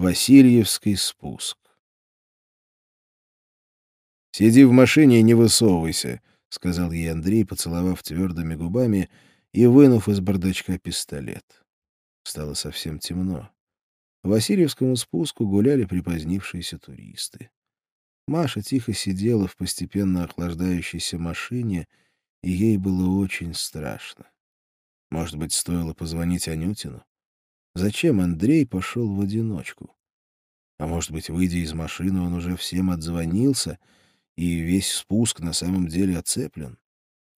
Васильевский спуск. «Сиди в машине и не высовывайся», — сказал ей Андрей, поцеловав твердыми губами и вынув из бардачка пистолет. Стало совсем темно. По Васильевскому спуску гуляли припозднившиеся туристы. Маша тихо сидела в постепенно охлаждающейся машине, и ей было очень страшно. Может быть, стоило позвонить Анютину? Зачем Андрей пошел в одиночку? А может быть, выйдя из машины, он уже всем отзвонился, и весь спуск на самом деле оцеплен?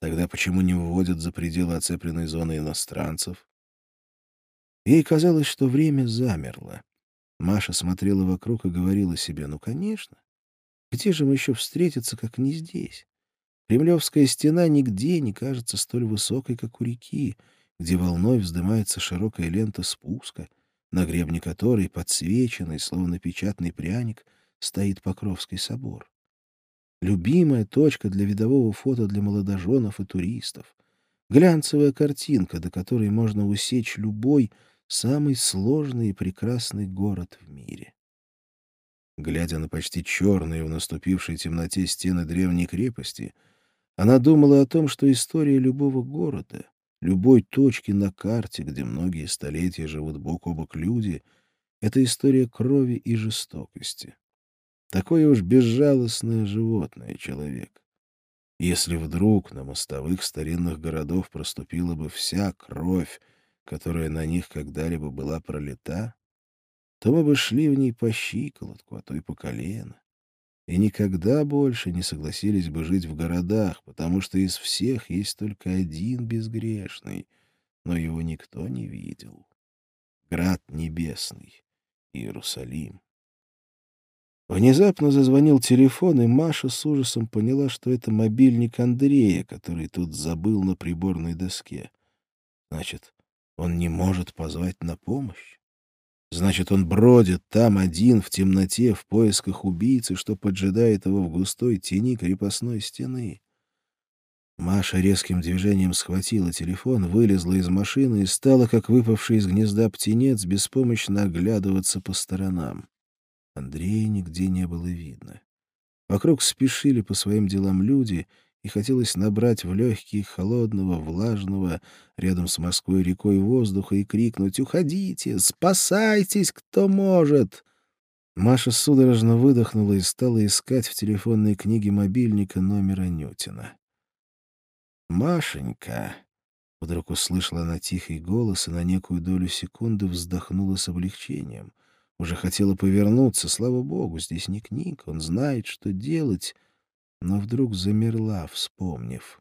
Тогда почему не выводят за пределы оцепленной зоны иностранцев? Ей казалось, что время замерло. Маша смотрела вокруг и говорила себе, ну, конечно. Где же мы еще встретиться, как не здесь? Кремлевская стена нигде не кажется столь высокой, как у реки, где волной вздымается широкая лента спуска, на гребне которой, подсвеченный, словно печатный пряник, стоит Покровский собор. Любимая точка для видового фото для молодоженов и туристов. Глянцевая картинка, до которой можно усечь любой, самый сложный и прекрасный город в мире. Глядя на почти черные в наступившей темноте стены древней крепости, она думала о том, что история любого города, любой точки на карте, где многие столетия живут бок о бок люди, — это история крови и жестокости. Такое уж безжалостное животное человек. Если вдруг на мостовых старинных городов проступила бы вся кровь, которая на них когда-либо была пролита, то мы бы шли в ней по щиколотку, а то и по колено. И никогда больше не согласились бы жить в городах, потому что из всех есть только один безгрешный, но его никто не видел. Град небесный, Иерусалим. Внезапно зазвонил телефон, и Маша с ужасом поняла, что это мобильник Андрея, который тут забыл на приборной доске. Значит, он не может позвать на помощь. Значит, он бродит там один в темноте в поисках убийцы, что поджидает его в густой тени крепостной стены. Маша резким движением схватила телефон, вылезла из машины и стала, как выпавший из гнезда птенец, беспомощно оглядываться по сторонам. Андрея нигде не было видно. Вокруг спешили по своим делам люди, и хотелось набрать в легкие холодного, влажного, рядом с морской рекой воздуха и крикнуть «Уходите! Спасайтесь, кто может!» Маша судорожно выдохнула и стала искать в телефонной книге мобильника номер Анютина. «Машенька!» — вдруг услышала она тихий голос и на некую долю секунды вздохнула с облегчением. Уже хотела повернуться, слава богу, здесь не книг, он знает, что делать — но вдруг замерла, вспомнив.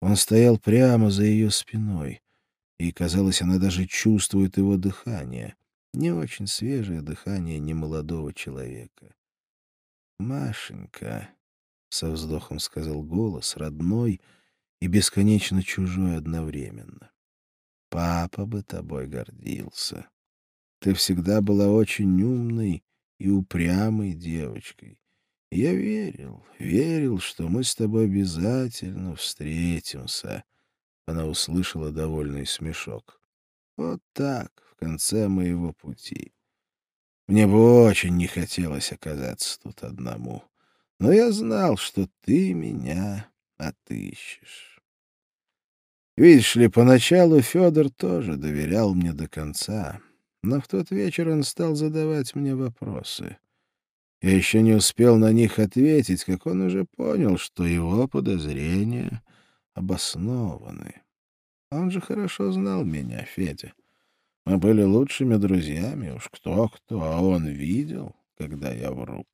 Он стоял прямо за ее спиной, и, казалось, она даже чувствует его дыхание, не очень свежее дыхание немолодого человека. «Машенька», — со вздохом сказал голос, родной и бесконечно чужой одновременно. «Папа бы тобой гордился. Ты всегда была очень умной и упрямой девочкой. Я верил, верил, что мы с тобой обязательно встретимся. Она услышала довольный смешок. Вот так, в конце моего пути. Мне бы очень не хотелось оказаться тут одному. Но я знал, что ты меня отыщешь. Видишь ли, поначалу Федор тоже доверял мне до конца. Но в тот вечер он стал задавать мне вопросы. Я еще не успел на них ответить, как он уже понял, что его подозрения обоснованы. Он же хорошо знал меня, Федя. Мы были лучшими друзьями, уж кто-кто, а он видел, когда я вру.